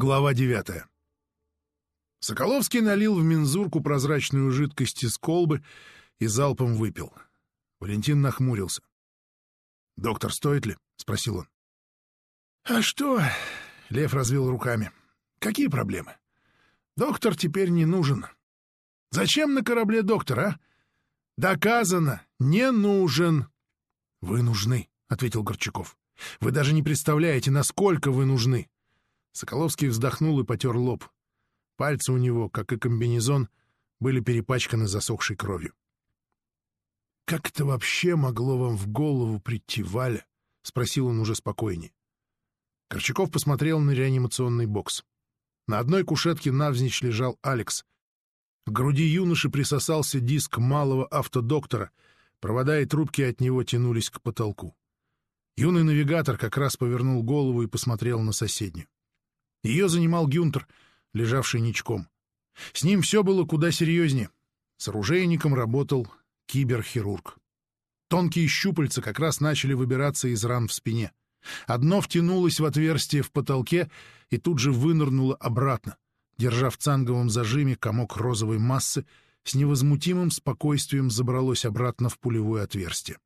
Глава девятая. Соколовский налил в мензурку прозрачную жидкость из колбы и залпом выпил. Валентин нахмурился. «Доктор, стоит ли?» — спросил он. «А что?» — Лев развел руками. «Какие проблемы? Доктор теперь не нужен. Зачем на корабле доктор, а? Доказано, не нужен». «Вы нужны», — ответил Горчаков. «Вы даже не представляете, насколько вы нужны». Соколовский вздохнул и потер лоб. Пальцы у него, как и комбинезон, были перепачканы засохшей кровью. «Как это вообще могло вам в голову прийти, Валя?» — спросил он уже спокойнее. Корчаков посмотрел на реанимационный бокс. На одной кушетке навзничь лежал Алекс. В груди юноши присосался диск малого автодоктора, провода и трубки от него тянулись к потолку. Юный навигатор как раз повернул голову и посмотрел на соседнюю. Ее занимал Гюнтер, лежавший ничком. С ним все было куда серьезнее. С оружейником работал киберхирург. Тонкие щупальца как раз начали выбираться из ран в спине. Одно втянулось в отверстие в потолке и тут же вынырнуло обратно, держа в цанговом зажиме комок розовой массы, с невозмутимым спокойствием забралось обратно в пулевое отверстие.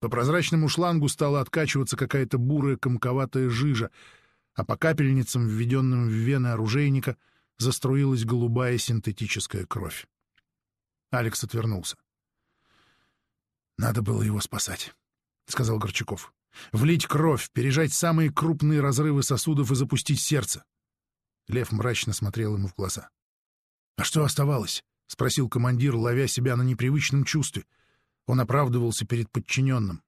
По прозрачному шлангу стала откачиваться какая-то бурая комковатая жижа, а по капельницам, введенным в вены оружейника, заструилась голубая синтетическая кровь. Алекс отвернулся. «Надо было его спасать», — сказал Горчаков. «Влить кровь, пережать самые крупные разрывы сосудов и запустить сердце». Лев мрачно смотрел ему в глаза. «А что оставалось?» — спросил командир, ловя себя на непривычном чувстве. Он оправдывался перед подчиненным.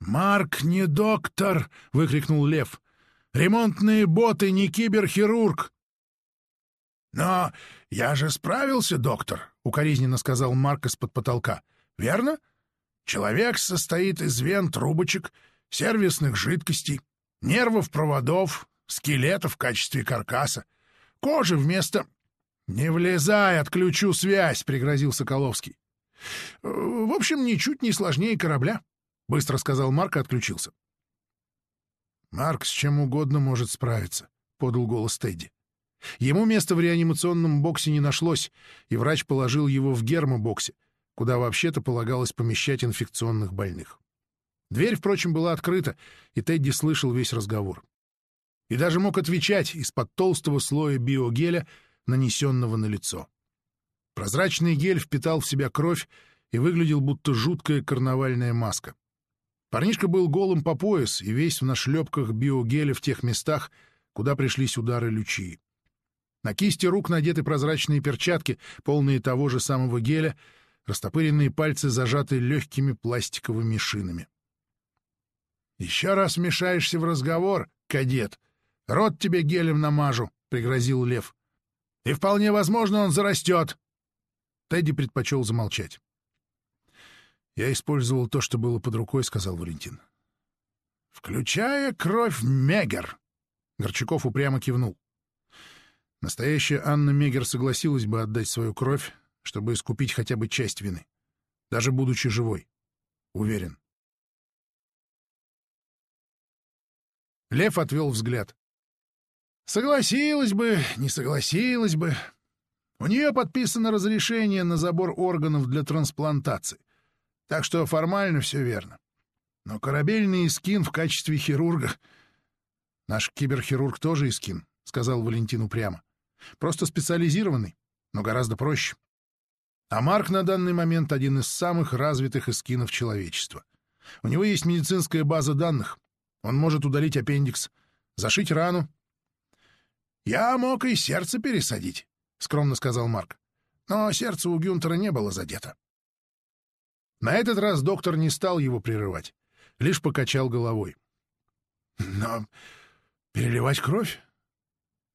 «Марк не доктор!» — выкрикнул Лев. Ремонтные боты не киберхирург. Но я же справился, доктор, укоризненно сказал Марк из-под потолка. Верно? Человек состоит из вен, трубочек, сервисных жидкостей, нервов, проводов, скелетов в качестве каркаса, кожи вместо... «Не влезай, отключу связь!» — пригрозил Соколовский. «В общем, ничуть не сложнее корабля», — быстро сказал Марк и отключился. «Марк с чем угодно может справиться», — подал голос Тедди. Ему места в реанимационном боксе не нашлось, и врач положил его в гермобоксе, куда вообще-то полагалось помещать инфекционных больных. Дверь, впрочем, была открыта, и Тедди слышал весь разговор. И даже мог отвечать из-под толстого слоя биогеля, нанесенного на лицо. Прозрачный гель впитал в себя кровь и выглядел будто жуткая карнавальная маска. Парнишка был голым по пояс и весь в нашлепках биогеля в тех местах, куда пришлись удары лючи. На кисти рук надеты прозрачные перчатки, полные того же самого геля, растопыренные пальцы зажаты легкими пластиковыми шинами. «Еще раз вмешаешься в разговор, кадет. Рот тебе гелем намажу», — пригрозил Лев. «И вполне возможно, он зарастет». Тедди предпочел замолчать. «Я использовал то, что было под рукой», — сказал Валентин. «Включая кровь Мегер!» Горчаков упрямо кивнул. Настоящая Анна Мегер согласилась бы отдать свою кровь, чтобы искупить хотя бы часть вины, даже будучи живой. Уверен. Лев отвел взгляд. Согласилась бы, не согласилась бы. У нее подписано разрешение на забор органов для трансплантации. Так что формально все верно. Но корабельный Искин в качестве хирурга... Наш киберхирург тоже Искин, — сказал Валентин упрямо. Просто специализированный, но гораздо проще. А Марк на данный момент один из самых развитых эскинов человечества. У него есть медицинская база данных. Он может удалить аппендикс, зашить рану. «Я мог и сердце пересадить», — скромно сказал Марк. Но сердце у Гюнтера не было задето. На этот раз доктор не стал его прерывать, лишь покачал головой. «Но переливать кровь?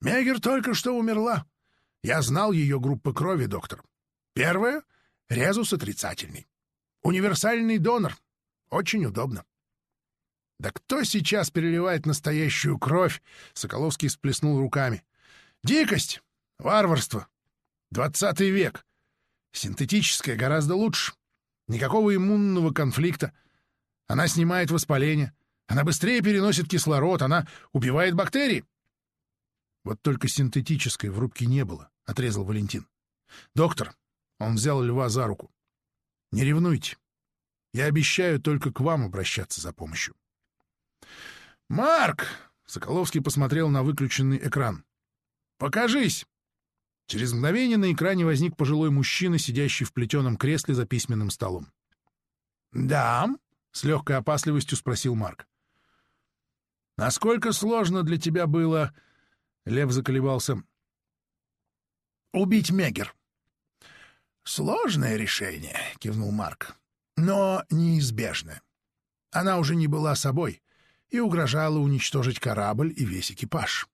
Мегер только что умерла. Я знал ее группы крови, доктор. Первая — резус отрицательный. Универсальный донор. Очень удобно. «Да кто сейчас переливает настоящую кровь?» — Соколовский сплеснул руками. «Дикость! Варварство! Двадцатый век! Синтетическое гораздо лучше. Никакого иммунного конфликта. Она снимает воспаление. Она быстрее переносит кислород. Она убивает бактерии. Вот только синтетической в рубке не было, — отрезал Валентин. Доктор, он взял льва за руку. Не ревнуйте. Я обещаю только к вам обращаться за помощью. «Марк!» — Соколовский посмотрел на выключенный экран. «Покажись!» Через мгновение на экране возник пожилой мужчина, сидящий в плетеном кресле за письменным столом. «Да?» — с легкой опасливостью спросил Марк. «Насколько сложно для тебя было...» — Лев заколебался. «Убить Мегер». «Сложное решение», — кивнул Марк, — «но неизбежное. Она уже не была собой и угрожала уничтожить корабль и весь экипаж.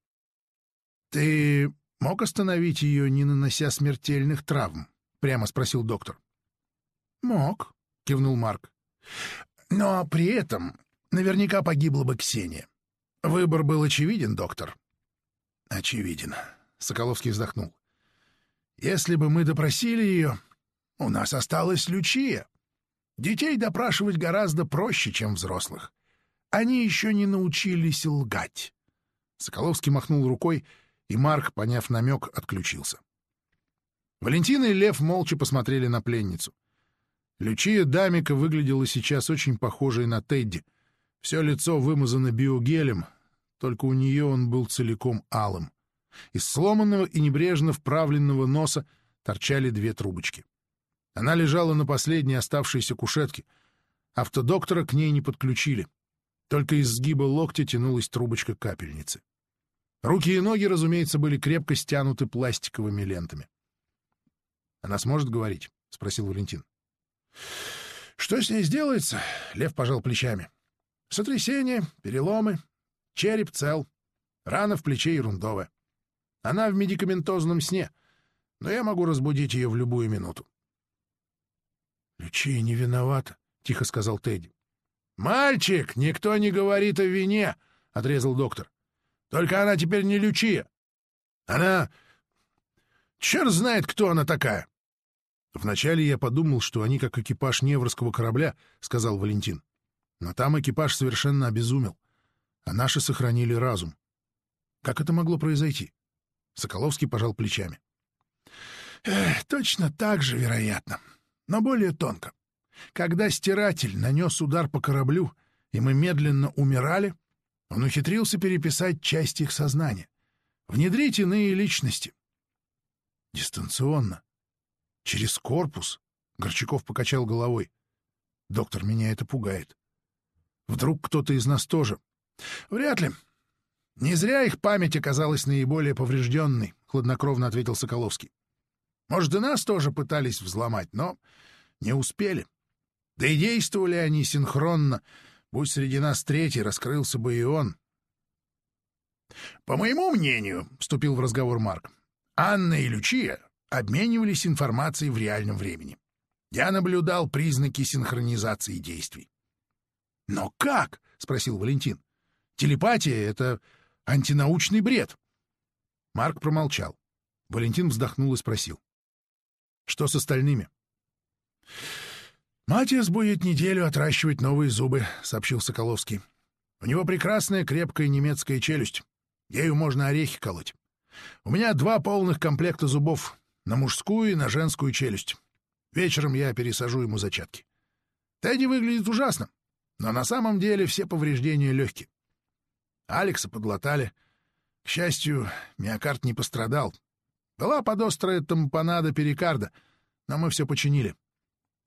Ты мог остановить ее, не нанося смертельных травм?» — прямо спросил доктор. «Мог», — кивнул Марк. «Но при этом наверняка погибла бы Ксения. Выбор был очевиден, доктор». «Очевиден», — Соколовский вздохнул. «Если бы мы допросили ее, у нас осталась Лючия. Детей допрашивать гораздо проще, чем взрослых. Они еще не научились лгать». Соколовский махнул рукой, и Марк, поняв намек, отключился. Валентина и Лев молча посмотрели на пленницу. Лючия Дамика выглядела сейчас очень похожей на Тедди. Все лицо вымазано биогелем, только у нее он был целиком алым. Из сломанного и небрежно вправленного носа торчали две трубочки. Она лежала на последней оставшейся кушетке. Автодоктора к ней не подключили. Только из сгиба локтя тянулась трубочка капельницы. Руки и ноги, разумеется, были крепко стянуты пластиковыми лентами. «Она сможет говорить?» — спросил Валентин. «Что с ней сделается?» — Лев пожал плечами. «Сотрясение, переломы, череп цел, рана в плече ерундовая. Она в медикаментозном сне, но я могу разбудить ее в любую минуту». «Лючия не виновата», — тихо сказал Тедди. «Мальчик, никто не говорит о вине», — отрезал доктор. «Только она теперь не Лючия. Она... Черт знает, кто она такая». «Вначале я подумал, что они как экипаж Неврского корабля», — сказал Валентин. «Но там экипаж совершенно обезумел, а наши сохранили разум. Как это могло произойти?» Соколовский пожал плечами. «Эх, точно так же, вероятно, но более тонко. Когда стиратель нанес удар по кораблю, и мы медленно умирали, он ухитрился переписать часть их сознания, внедрить иные личности. Дистанционно, Через корпус? Горчаков покачал головой. Доктор, меня это пугает. Вдруг кто-то из нас тоже? Вряд ли. Не зря их память оказалась наиболее поврежденной, хладнокровно ответил Соколовский. Может, и нас тоже пытались взломать, но не успели. Да и действовали они синхронно. Будь среди нас третий, раскрылся бы и он. «По моему мнению», — вступил в разговор Марк, — «Анна и Лючия обменивались информацией в реальном времени. Я наблюдал признаки синхронизации действий. «Но как?» — спросил Валентин. «Телепатия — это антинаучный бред». Марк промолчал. Валентин вздохнул и спросил. «Что с остальными?» «Матиас будет неделю отращивать новые зубы», — сообщил Соколовский. «У него прекрасная крепкая немецкая челюсть. Ею можно орехи колоть. У меня два полных комплекта зубов, на мужскую и на женскую челюсть. Вечером я пересажу ему зачатки. Тедди выглядит ужасно, но на самом деле все повреждения легкие. Алекса подлатали. К счастью, миокард не пострадал. Была подострая тампонада перикарда, но мы все починили.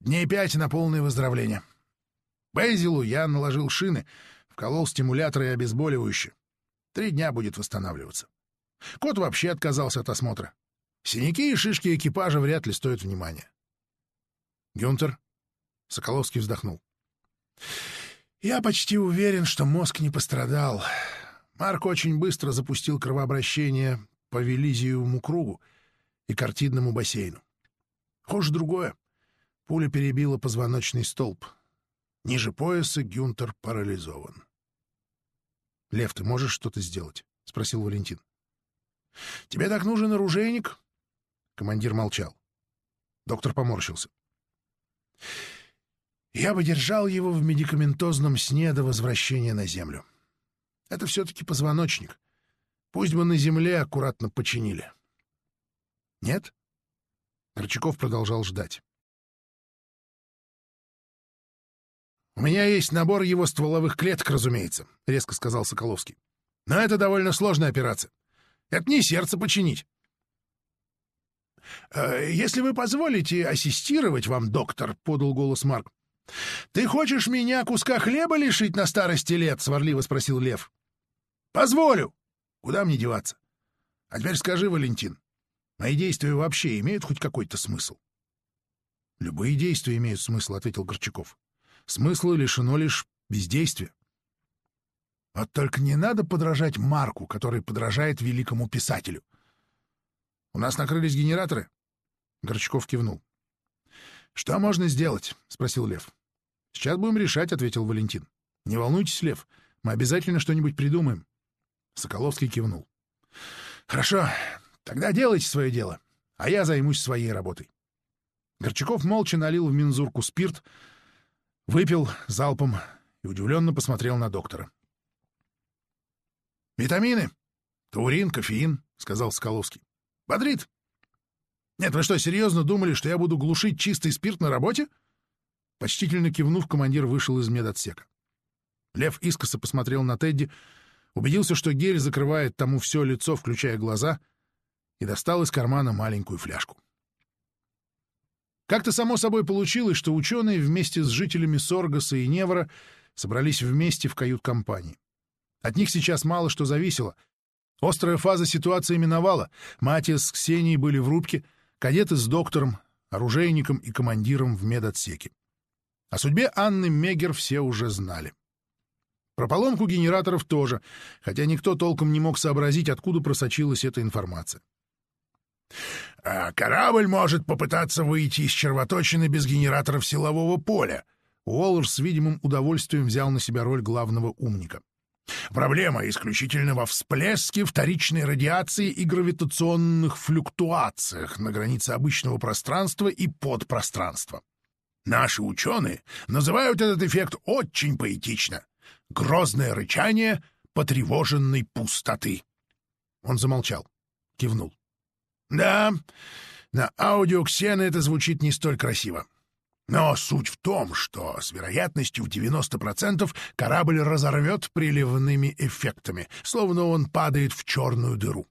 Дней пять на полное выздоровление. Бейзилу я наложил шины, вколол стимуляторы и обезболивающие. Три дня будет восстанавливаться. Кот вообще отказался от осмотра. Синяки и шишки экипажа вряд ли стоят внимания. Гюнтер? Соколовский вздохнул. Я почти уверен, что мозг не пострадал. Марк очень быстро запустил кровообращение по Велизиевому кругу и картидному бассейну. Хуже другое. Пуля перебила позвоночный столб. Ниже пояса Гюнтер парализован. — Лев, ты можешь что-то сделать? — спросил Валентин. — Тебе так нужен оружейник? Командир молчал. Доктор поморщился. «Я бы держал его в медикаментозном сне до возвращения на Землю. Это все-таки позвоночник. Пусть бы на земле аккуратно починили. Нет? Горчаков продолжал ждать. «У меня есть набор его стволовых клеток, разумеется», — резко сказал Соколовский. «Но это довольно сложная операция. Это не сердце починить». «Э, «Если вы позволите ассистировать вам, доктор», — подал голос Марк. «Ты хочешь меня куска хлеба лишить на старости лет?» — сварливо спросил Лев. «Позволю. Куда мне деваться? А теперь скажи, Валентин, мои действия вообще имеют хоть какой-то смысл?» «Любые действия имеют смысл», — ответил Горчаков. Смысла лишено лишь бездействия. Вот только не надо подражать Марку, который подражает великому писателю. У нас накрылись генераторы? Горчаков кивнул. Что можно сделать? спросил Лев. Сейчас будем решать, ответил Валентин. Не волнуйтесь, Лев, мы обязательно что-нибудь придумаем. Соколовский кивнул. Хорошо, тогда делайте свое дело, а я займусь своей работой. Горчаков молча налил в мензурку спирт, Выпил залпом и удивленно посмотрел на доктора. «Витамины? Таурин, кофеин», — сказал Скаловский. «Бодрит. Нет, вы что, серьезно думали, что я буду глушить чистый спирт на работе?» Почтительно кивнув, командир вышел из медотсека. Лев искоса посмотрел на Тедди, убедился, что гель закрывает тому все лицо, включая глаза, и достал из кармана маленькую фляжку. Как-то само собой получилось, что ученые вместе с жителями Соргаса и Невра собрались вместе в кают-компании. От них сейчас мало что зависело. Острая фаза ситуации миновала. Матиас с Ксенией были в рубке, кадеты с доктором, оружейником и командиром в медотсеке. О судьбе Анны Мегер все уже знали. Про поломку генераторов тоже, хотя никто толком не мог сообразить, откуда просочилась эта информация. А корабль может попытаться выйти из червоточины без генераторов силового поля. Уоллер с видимым удовольствием взял на себя роль главного умника. Проблема исключительно во всплеске вторичной радиации и гравитационных флюктуациях на границе обычного пространства и подпространства. Наши ученые называют этот эффект очень поэтично — грозное рычание потревоженной пустоты. Он замолчал, кивнул. Да, на аудиоксены это звучит не столь красиво. Но суть в том, что с вероятностью в 90% корабль разорвет приливными эффектами, словно он падает в черную дыру.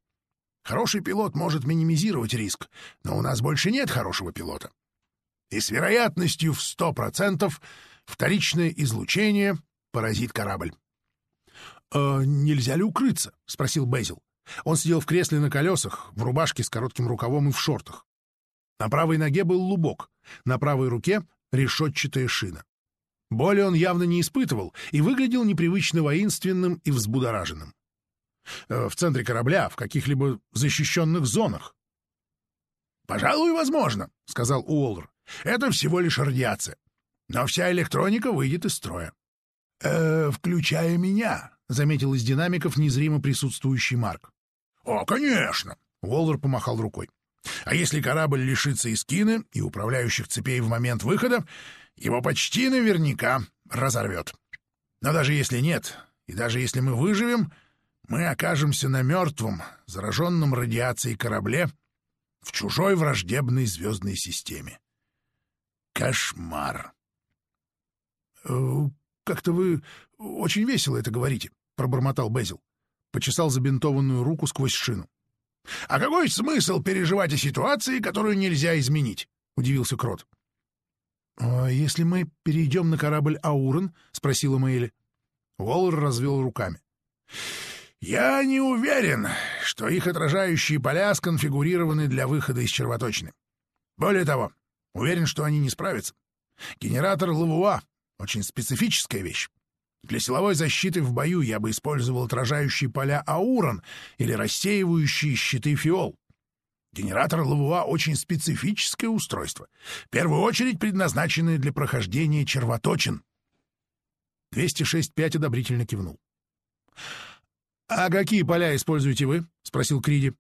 Хороший пилот может минимизировать риск, но у нас больше нет хорошего пилота. И с вероятностью в 100% вторичное излучение поразит корабль. «Э, «Нельзя ли укрыться?» — спросил Безил. Он сидел в кресле на колесах, в рубашке с коротким рукавом и в шортах. На правой ноге был лубок, на правой руке — решетчатая шина. Боли он явно не испытывал и выглядел непривычно воинственным и взбудораженным. Э, в центре корабля, в каких-либо защищенных зонах. «Пожалуй, возможно», — сказал Уоллер. «Это всего лишь радиация. Но вся электроника выйдет из строя». «Э, «Включая меня», — заметил из динамиков незримо присутствующий Марк. «О, конечно!» — Уоллер помахал рукой. «А если корабль лишится эскины и управляющих цепей в момент выхода, его почти наверняка разорвет. Но даже если нет, и даже если мы выживем, мы окажемся на мертвом, зараженном радиацией корабле в чужой враждебной звездной системе. Кошмар!» «Э, «Как-то вы очень весело это говорите», — пробормотал Безил почесал забинтованную руку сквозь шину. — А какой смысл переживать о ситуации, которую нельзя изменить? — удивился Крот. — А если мы перейдем на корабль Аурон? — спросила Мэйли. Уоллер развел руками. — Я не уверен, что их отражающие поля сконфигурированы для выхода из червоточины. Более того, уверен, что они не справятся. Генератор Лавуа — очень специфическая вещь. Для силовой защиты в бою я бы использовал отражающие поля Аурон или рассеивающие щиты Фиол. Генератор Лавуа — очень специфическое устройство, в первую очередь предназначенное для прохождения червоточин. 206-5 одобрительно кивнул. — А какие поля используете вы? — спросил Криди.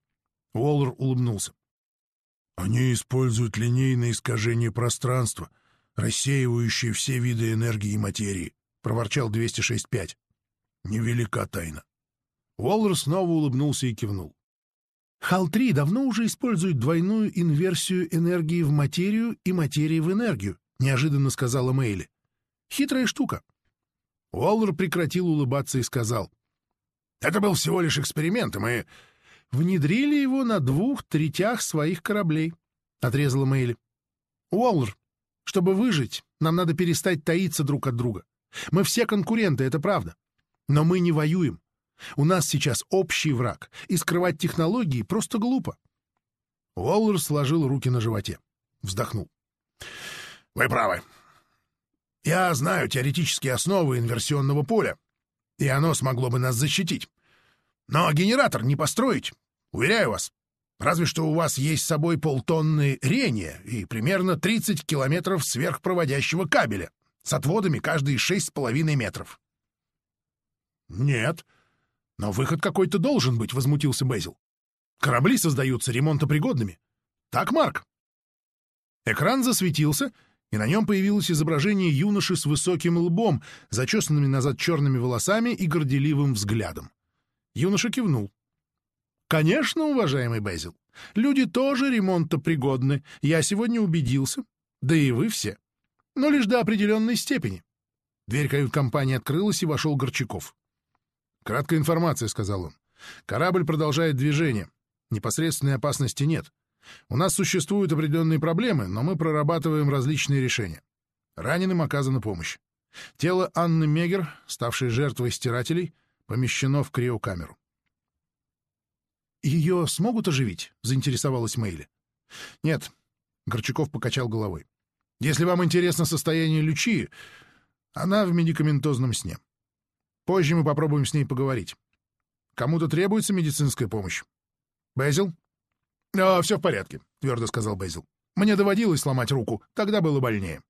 Уоллер улыбнулся. — Они используют линейное искажение пространства, рассеивающее все виды энергии и материи. — проворчал 206.5. «Невелика тайна. Уоллер снова улыбнулся и кивнул. Хал-3 давно уже использует двойную инверсию энергии в материю и материи в энергию, неожиданно сказала Мэйли. Хитрая штука. Уоллер прекратил улыбаться и сказал. Это был всего лишь эксперимент, и мы внедрили его на двух третях своих кораблей, — отрезала Мэйли. Уоллер, чтобы выжить, нам надо перестать таиться друг от друга. Мы все конкуренты, это правда. Но мы не воюем. У нас сейчас общий враг, и скрывать технологии просто глупо. Уоллер сложил руки на животе. Вздохнул. «Вы правы. Я знаю теоретические основы инверсионного поля, и оно смогло бы нас защитить. Но генератор не построить, уверяю вас. Разве что у вас есть с собой полтонны рения и примерно 30 километров сверхпроводящего кабеля с отводами каждые шесть с половиной метров. «Нет, но выход какой-то должен быть», — возмутился Безил. «Корабли создаются ремонтопригодными. Так, Марк?» Экран засветился, и на нем появилось изображение юноши с высоким лбом, зачесанными назад черными волосами и горделивым взглядом. Юноша кивнул. «Конечно, уважаемый Безил, люди тоже ремонтопригодны, я сегодня убедился, да и вы все но лишь до определенной степени. Дверь кают-компании открылась, и вошел Горчаков. «Краткая информация», — сказал он. «Корабль продолжает движение. Непосредственной опасности нет. У нас существуют определенные проблемы, но мы прорабатываем различные решения. Раненым оказана помощь. Тело Анны Мегер, ставшей жертвой стирателей, помещено в криокамеру. «Ее смогут оживить?» — заинтересовалась Мэйли. «Нет», — Горчаков покачал головой. Если вам интересно состояние Лючи, она в медикаментозном сне. Позже мы попробуем с ней поговорить. Кому-то требуется медицинская помощь. Безил? А, все в порядке, твердо сказал Безил. Мне доводилось сломать руку, тогда было больнее.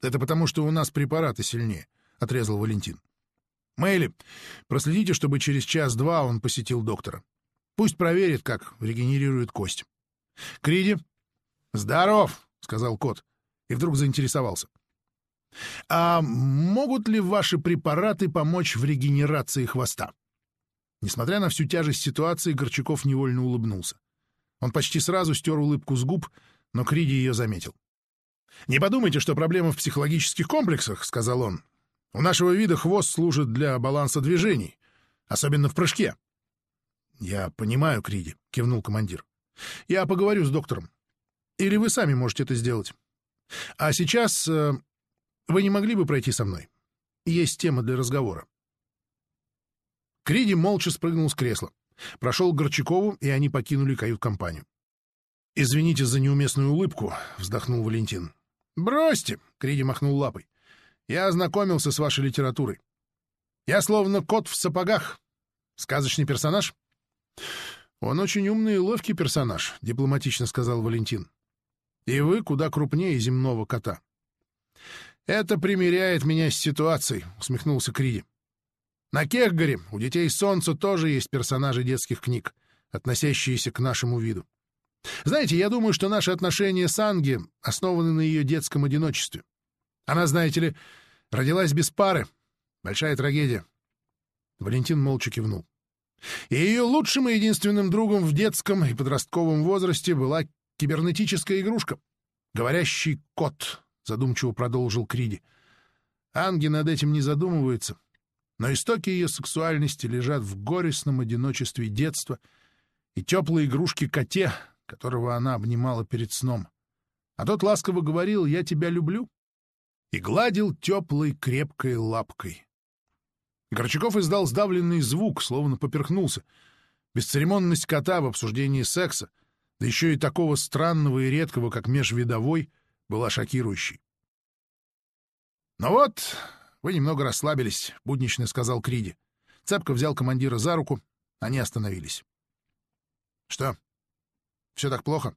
Это потому, что у нас препараты сильнее, отрезал Валентин. Мэйли, проследите, чтобы через час-два он посетил доктора. Пусть проверит, как регенерирует кость. Криди? Здоров! — сказал кот, и вдруг заинтересовался. «А могут ли ваши препараты помочь в регенерации хвоста?» Несмотря на всю тяжесть ситуации, Горчаков невольно улыбнулся. Он почти сразу стер улыбку с губ, но Криди ее заметил. «Не подумайте, что проблема в психологических комплексах», — сказал он. «У нашего вида хвост служит для баланса движений, особенно в прыжке». «Я понимаю, Криди», — кивнул командир. «Я поговорю с доктором. Или вы сами можете это сделать. А сейчас э, вы не могли бы пройти со мной? Есть тема для разговора. Криди молча спрыгнул с кресла, прошел к Горчакову, и они покинули кают-компанию. «Извините за неуместную улыбку», — вздохнул Валентин. «Бросьте!» — Криди махнул лапой. «Я ознакомился с вашей литературой. Я словно кот в сапогах. Сказочный персонаж?» «Он очень умный и ловкий персонаж», — дипломатично сказал Валентин. И вы куда крупнее земного кота. «Это примиряет меня с ситуацией», — усмехнулся Криди. «На Кехгаре у детей Солнца тоже есть персонажи детских книг, относящиеся к нашему виду. Знаете, я думаю, что наши отношения с Анги основаны на ее детском одиночестве. Она, знаете ли, родилась без пары. Большая трагедия». Валентин молча кивнул. И ее лучшим и единственным другом в детском и подростковом возрасте была кибернетическая игрушка. Говорящий кот, задумчиво продолжил Криди. Анги над этим не задумывается, но истоки ее сексуальности лежат в горестном одиночестве детства и теплой игрушки коте, которого она обнимала перед сном. А тот ласково говорил «Я тебя люблю» и гладил теплой крепкой лапкой. Горчаков издал сдавленный звук, словно поперхнулся. Бесцеремонность кота в обсуждении секса — да еще и такого странного и редкого, как межвидовой, была шокирующей. «Ну вот, вы немного расслабились», — буднично сказал Криди. Цепко взял командира за руку, они остановились. «Что, все так плохо?»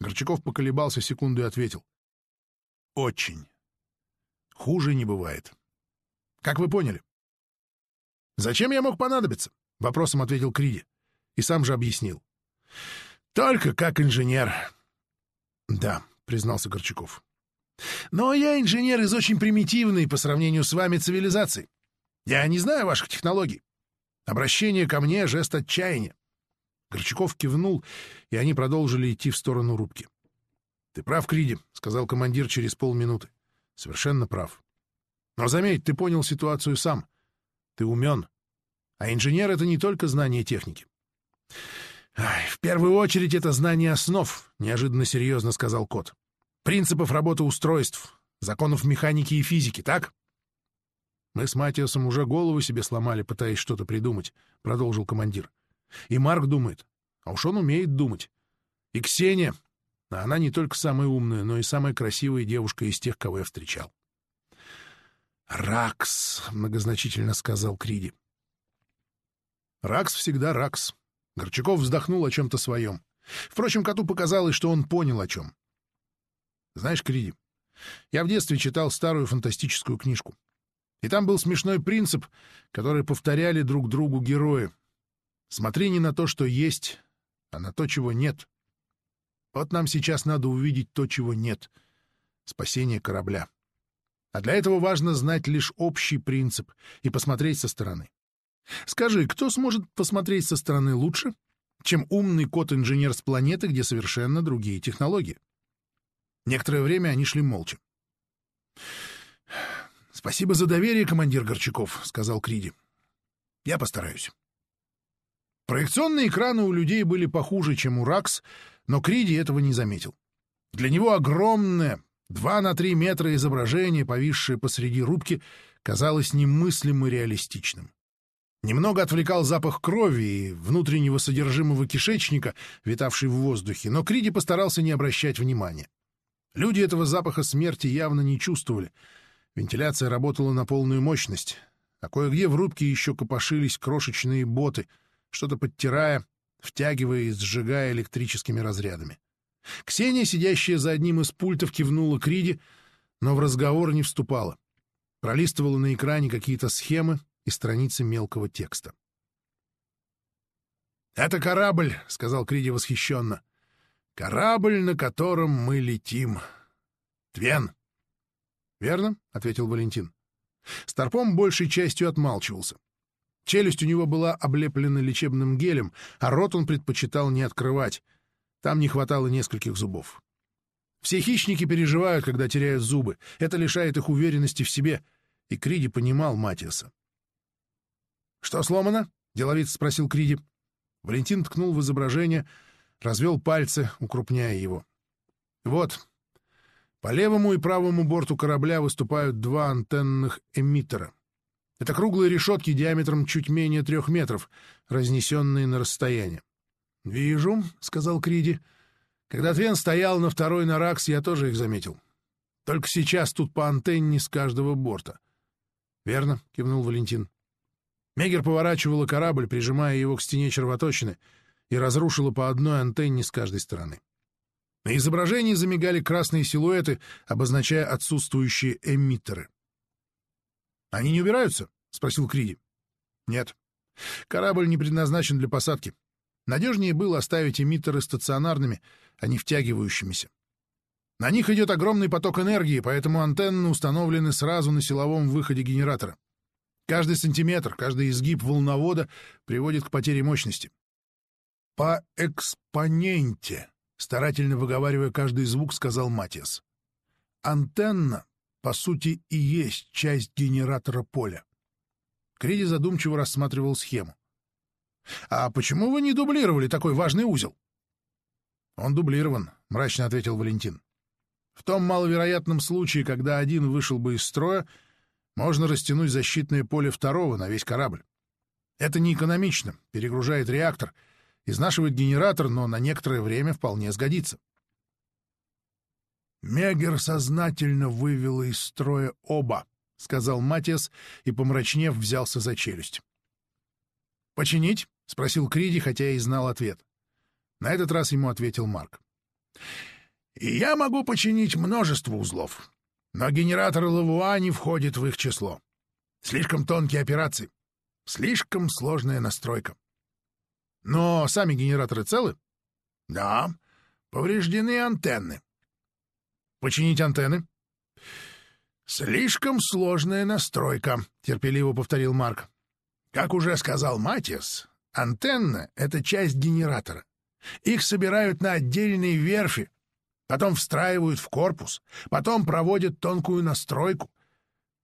Горчаков поколебался секунду и ответил. «Очень. Хуже не бывает. Как вы поняли?» «Зачем я мог понадобиться?» — вопросом ответил Криди. И сам же объяснил. Только как инженер. Да, признался Горчаков. Но я инженер из очень примитивной по сравнению с вами цивилизации. Я не знаю ваших технологий. Обращение ко мне — жест отчаяния. Горчаков кивнул, и они продолжили идти в сторону рубки. — Ты прав, Криди, — сказал командир через полминуты. — Совершенно прав. Но заметь, ты понял ситуацию сам. Ты умен. А инженер — это не только знание техники. В первую очередь это знание основ, — неожиданно серьезно сказал кот. — Принципов работы устройств, законов механики и физики, так? — Мы с Матиасом уже голову себе сломали, пытаясь что-то придумать, — продолжил командир. — И Марк думает. А уж он умеет думать. И Ксения, а она не только самая умная, но и самая красивая девушка из тех, кого я встречал. «Ракс», — многозначительно сказал Криди. «Ракс всегда Ракс». Горчаков вздохнул о чем-то своем. Впрочем, коту показалось, что он понял о чем. «Знаешь, Криди, я в детстве читал старую фантастическую книжку. И там был смешной принцип, который повторяли друг другу герои. Смотри не на то, что есть, а на то, чего нет. Вот нам сейчас надо увидеть то, чего нет. Спасение корабля. А для этого важно знать лишь общий принцип и посмотреть со стороны. Скажи, кто сможет посмотреть со стороны лучше, чем умный кот-инженер с планеты, где совершенно другие технологии? Некоторое время они шли молча. «Спасибо за доверие, командир Горчаков», — сказал Криди. «Я постараюсь». Проекционные экраны у людей были похуже, чем у РАКС, но Криди этого не заметил. Для него огромное, два на три метра изображение, повисшее посреди рубки, казалось немыслимо реалистичным. Немного отвлекал запах крови и внутреннего содержимого кишечника, витавший в воздухе, но Криди постарался не обращать внимания. Люди этого запаха смерти явно не чувствовали. Вентиляция работала на полную мощность, а кое-где в рубке еще копошились крошечные боты, что-то подтирая, втягивая и сжигая электрическими разрядами. Ксения, сидящая за одним из пультов, кивнула Криди, но в разговор не вступала. Пролистывала на экране какие-то схемы и страницы мелкого текста. «Это корабль», — сказал Криди восхищенно. «Корабль, на котором мы летим. Твен». «Верно», — ответил Валентин. Старпом большей частью отмалчивался. Челюсть у него была облеплена лечебным гелем, а рот он предпочитал не открывать. Там не хватало нескольких зубов. Все хищники переживают, когда теряют зубы. Это лишает их уверенности в себе. И Криди понимал Матиаса. «Что сломано?» — деловито спросил Криди. Валентин ткнул в изображение, развел пальцы, укрупняя его. «Вот. По левому и правому борту корабля выступают два антенных эмиттера. Это круглые решетки диаметром чуть менее трех метров, разнесенные на расстояние. «Вижу», — сказал Криди. «Когда Твен стоял на второй Наракс, я тоже их заметил. Только сейчас тут по антенне с каждого борта». «Верно», — кивнул Валентин. Мегер поворачивала корабль, прижимая его к стене червоточины, и разрушила по одной антенне с каждой стороны. На изображении замигали красные силуэты, обозначая отсутствующие эмиттеры. «Они не убираются?» — спросил Криди. «Нет. Корабль не предназначен для посадки. Надежнее было оставить эмиттеры стационарными, а не втягивающимися. На них идет огромный поток энергии, поэтому антенны установлены сразу на силовом выходе генератора. Каждый сантиметр, каждый изгиб волновода приводит к потере мощности. «По экспоненте», — старательно выговаривая каждый звук, сказал Матиас. «Антенна, по сути, и есть часть генератора поля». Криди задумчиво рассматривал схему. «А почему вы не дублировали такой важный узел?» «Он дублирован», — мрачно ответил Валентин. «В том маловероятном случае, когда один вышел бы из строя, можно растянуть защитное поле второго на весь корабль. Это неэкономично, перегружает реактор, изнашивает генератор, но на некоторое время вполне сгодится». «Мегер сознательно вывел из строя оба», — сказал Матиас и, помрачнев, взялся за челюсть. «Починить?» — спросил Криди, хотя и знал ответ. На этот раз ему ответил Марк. «И я могу починить множество узлов, но генератор Лавуа не входит в их число. Слишком тонкие операции, слишком сложная настройка. Но сами генераторы целы? Да, повреждены антенны. Починить антенны? Слишком сложная настройка, терпеливо повторил Марк. Как уже сказал Матиас, антенна — это часть генератора. Их собирают на отдельные верфи, потом встраивают в корпус, потом проводят тонкую настройку.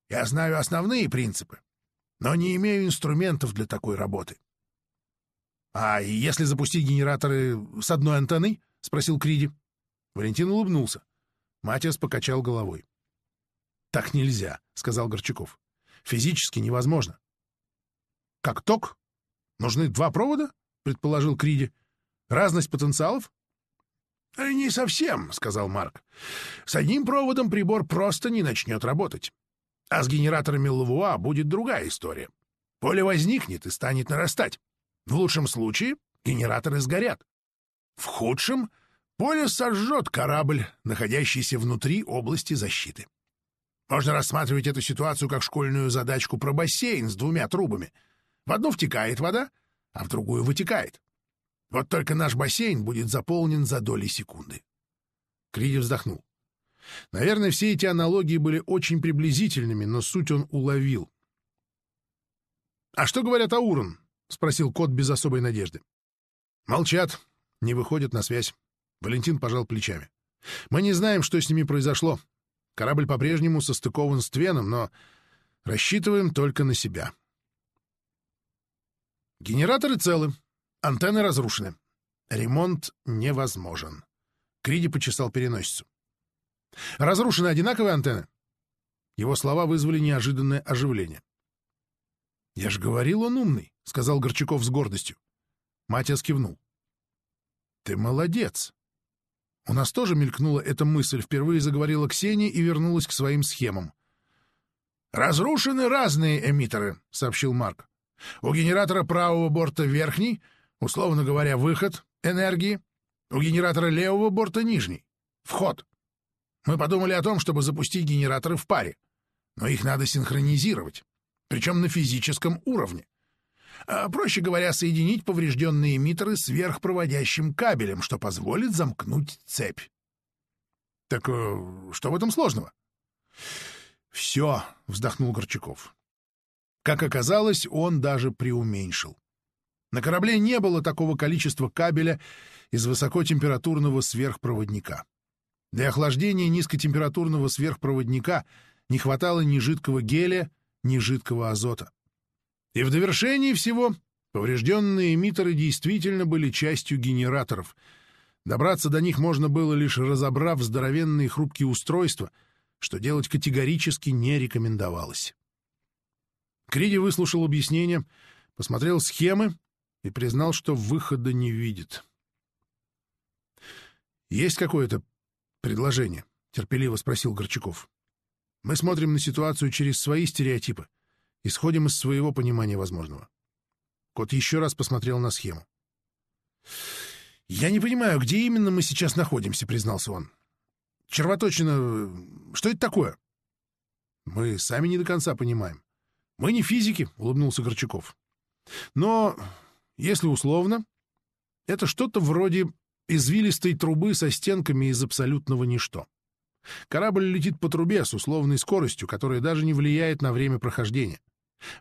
Я знаю основные принципы, но не имею инструментов для такой работы. — А если запустить генераторы с одной антенной? — спросил Криди. Валентин улыбнулся. Матиас покачал головой. — Так нельзя, — сказал Горчаков. — Физически невозможно. — Как ток? Нужны два провода? — предположил Криди. — Разность потенциалов? — Не совсем, — сказал Марк. — С одним проводом прибор просто не начнет работать. А с генераторами Лавуа будет другая история. Поле возникнет и станет нарастать. В лучшем случае генераторы сгорят. В худшем поле сожжет корабль, находящийся внутри области защиты. Можно рассматривать эту ситуацию как школьную задачку про бассейн с двумя трубами. В одну втекает вода, а в другую вытекает. Вот только наш бассейн будет заполнен за доли секунды. Криди вздохнул. Наверное, все эти аналогии были очень приблизительными, но суть он уловил. «А что говорят Аурон?» — спросил кот без особой надежды. «Молчат, не выходят на связь». Валентин пожал плечами. «Мы не знаем, что с ними произошло. Корабль по-прежнему состыкован с Твеном, но рассчитываем только на себя». Генераторы целы, антенны разрушены. Ремонт невозможен. Криди почесал переносицу. Разрушены одинаковые антенны? Его слова вызвали неожиданное оживление. «Я же говорил, он умный», — сказал Горчаков с гордостью. Матиас кивнул. «Ты молодец!» У нас тоже мелькнула эта мысль, впервые заговорила Ксения и вернулась к своим схемам. «Разрушены разные эмиттеры», — сообщил Марк. «У генератора правого борта верхний, условно говоря, выход энергии, у генератора левого борта нижний, вход. Мы подумали о том, чтобы запустить генераторы в паре, но их надо синхронизировать, причем на физическом уровне. А, проще говоря, соединить поврежденные эмиттеры с верхпроводящим кабелем, что позволит замкнуть цепь. Так э, что в этом сложного? Все, вздохнул Горчаков. Как оказалось, он даже преуменьшил. На корабле не было такого количества кабеля из высокотемпературного сверхпроводника. Для охлаждения низкотемпературного сверхпроводника не хватало ни жидкого гелия, ни жидкого азота. И в довершении всего поврежденные эмиттеры действительно были частью генераторов. Добраться до них можно было лишь разобрав здоровенные хрупкие устройства, что делать категорически не рекомендовалось. Криди выслушал объяснение, посмотрел схемы и признал, что выхода не видит. «Есть какое-то предложение?» — терпеливо спросил Горчаков. «Мы смотрим на ситуацию через свои стереотипы, исходим из своего понимания возможного». Кот еще раз посмотрел на схему. «Я не понимаю, где именно мы сейчас находимся», — признался он. «Червоточина... Что это такое?» «Мы сами не до конца понимаем. Мы не физики», — улыбнулся Горчаков. «Но если условно, это что-то вроде извилистой трубы со стенками из абсолютного ничто. Корабль летит по трубе с условной скоростью, которая даже не влияет на время прохождения.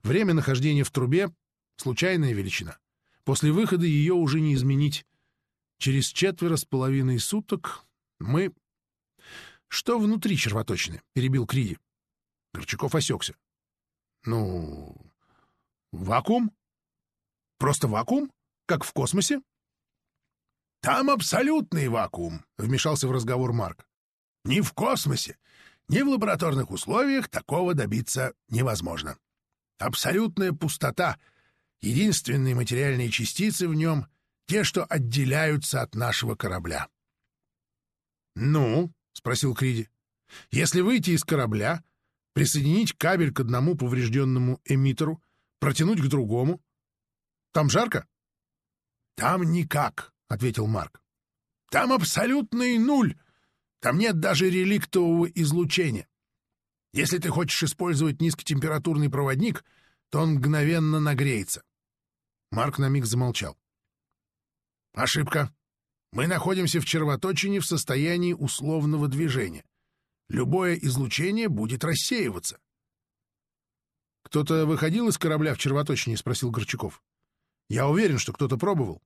Время нахождения в трубе — случайная величина. После выхода ее уже не изменить. Через четверо с половиной суток мы... — Что внутри червоточины? — перебил Криди. Горчаков осекся. — Ну... Вакуум? Просто вакуум? Как в космосе? Там абсолютный вакуум, вмешался в разговор Марк. Ни в космосе, ни в лабораторных условиях такого добиться невозможно. Абсолютная пустота. Единственные материальные частицы в нем — те, что отделяются от нашего корабля. «Ну?» — спросил Криди. «Если выйти из корабля, присоединить кабель к одному поврежденному эмиттеру, протянуть к другому, там жарко? — Там никак, — ответил Марк. — Там абсолютный нуль. Там нет даже реликтового излучения. Если ты хочешь использовать низкотемпературный проводник, то он мгновенно нагреется. Марк на миг замолчал. — Ошибка. Мы находимся в червоточине в состоянии условного движения. Любое излучение будет рассеиваться. «Кто-то выходил из корабля в червоточине?» — спросил Горчаков. «Я уверен, что кто-то пробовал».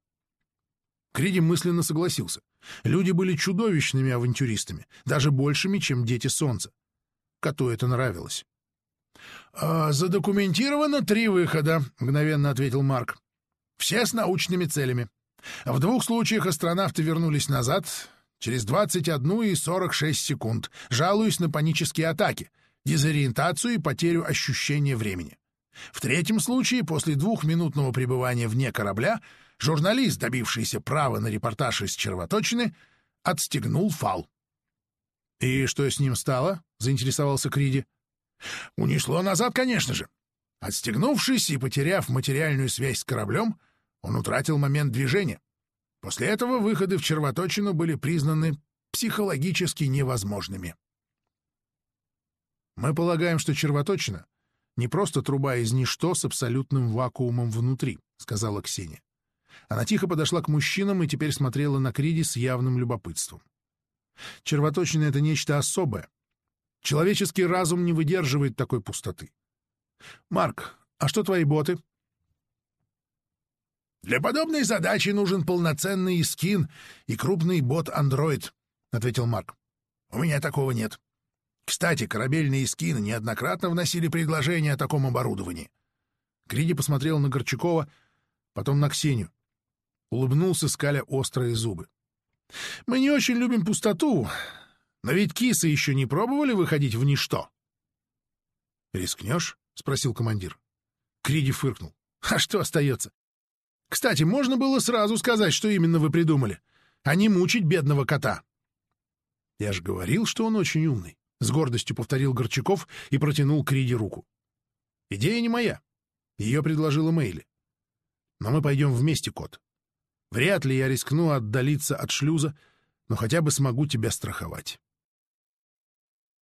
Криди мысленно согласился. Люди были чудовищными авантюристами, даже большими, чем дети солнца. Коту это нравилось. «А, «Задокументировано три выхода», — мгновенно ответил Марк. «Все с научными целями. В двух случаях астронавты вернулись назад через 21 и 46 секунд, жалуясь на панические атаки, дезориентацию и потерю ощущения времени. В третьем случае, после двухминутного пребывания вне корабля, журналист, добившийся права на репортаж из червоточины, отстегнул фал. «И что с ним стало?» — заинтересовался Криди. «Унесло назад, конечно же. Отстегнувшись и потеряв материальную связь с кораблем, он утратил момент движения. После этого выходы в червоточину были признаны психологически невозможными. Мы полагаем, что червоточина — не просто труба из ничто с абсолютным вакуумом внутри, — сказала Ксения. Она тихо подошла к мужчинам и теперь смотрела на Криди с явным любопытством. Червоточина — это нечто особое. Человеческий разум не выдерживает такой пустоты. Марк, а что твои боты? Для подобной задачи нужен полноценный скин и крупный бот-андроид, — ответил Марк. У меня такого нет. Кстати, корабельные скины неоднократно вносили предложение о таком оборудовании. Криди посмотрел на Горчакова, потом на Ксению. Улыбнулся, скаля острые зубы. «Мы не очень любим пустоту, но ведь кисы еще не пробовали выходить в ничто». «Рискнешь?» — спросил командир. Криди фыркнул. «А что остается? Кстати, можно было сразу сказать, что именно вы придумали, а не мучить бедного кота». «Я же говорил, что он очень умный», — с гордостью повторил Горчаков и протянул Криди руку. «Идея не моя. Ее предложила Мэйли. Но мы пойдем вместе, кот. Вряд ли я рискну отдалиться от шлюза, но хотя бы смогу тебя страховать».